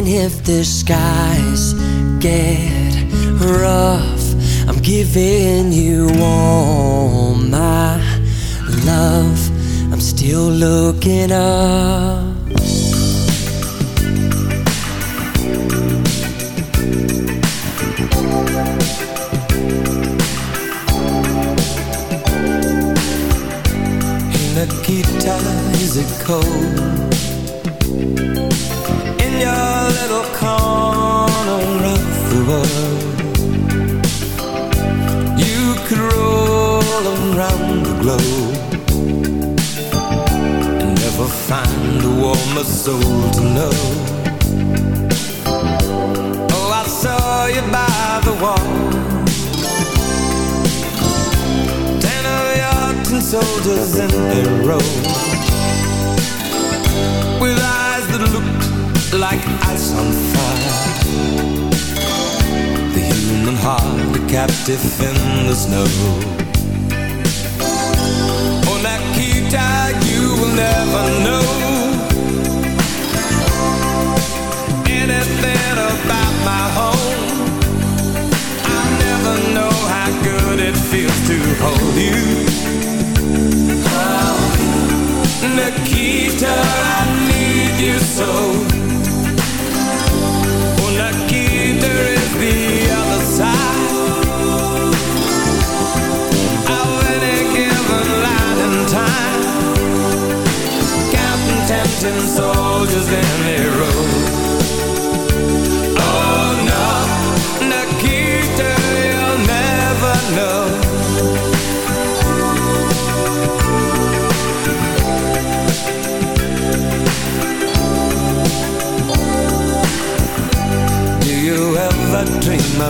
Even if the skies get rough. I'm giving you all my love. I'm still looking up. Nikita, is it cold soul to know. Oh, I saw you by the wall. Ten of your tin soldiers in a row With eyes that looked like ice on fire The human heart, a captive in the snow Oh, Nikita, you will never know hold you. Oh, Nikita, I need you so. Oh, Nikita is the other side of any given line in time. Counting tempting soldiers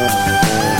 Música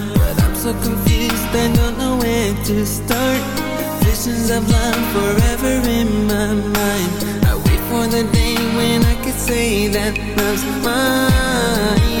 so confused, I don't know where to start. Visions of love forever in my mind. I wait for the day when I could say that love's mine.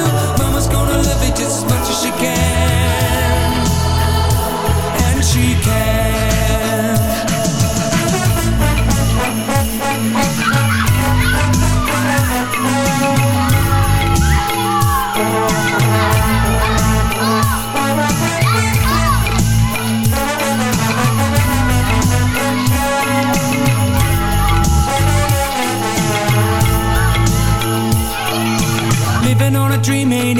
gonna love just as much as she can. And she can. Living on a dream ain't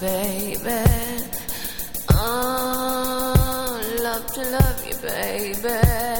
baby. Oh, love to love you, baby.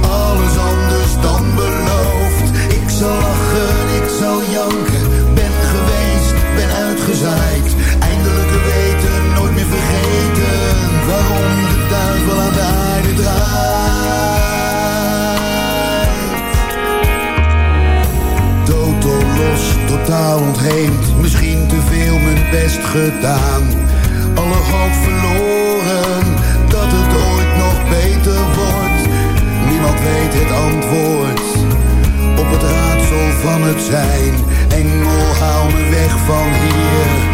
lachen, ik zal janken, ben geweest, ben uitgezaaid. Eindelijk weten, nooit meer vergeten, waarom de duivel aan de aarde draait. Totaal los, totaal ontheemd, misschien te veel mijn best gedaan. Alle hoop verloren, dat het ooit nog beter wordt. Niemand weet het antwoord raadsel van het zijn. Engel, haal me weg van hier,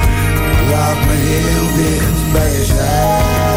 laat me heel dicht bij je zijn.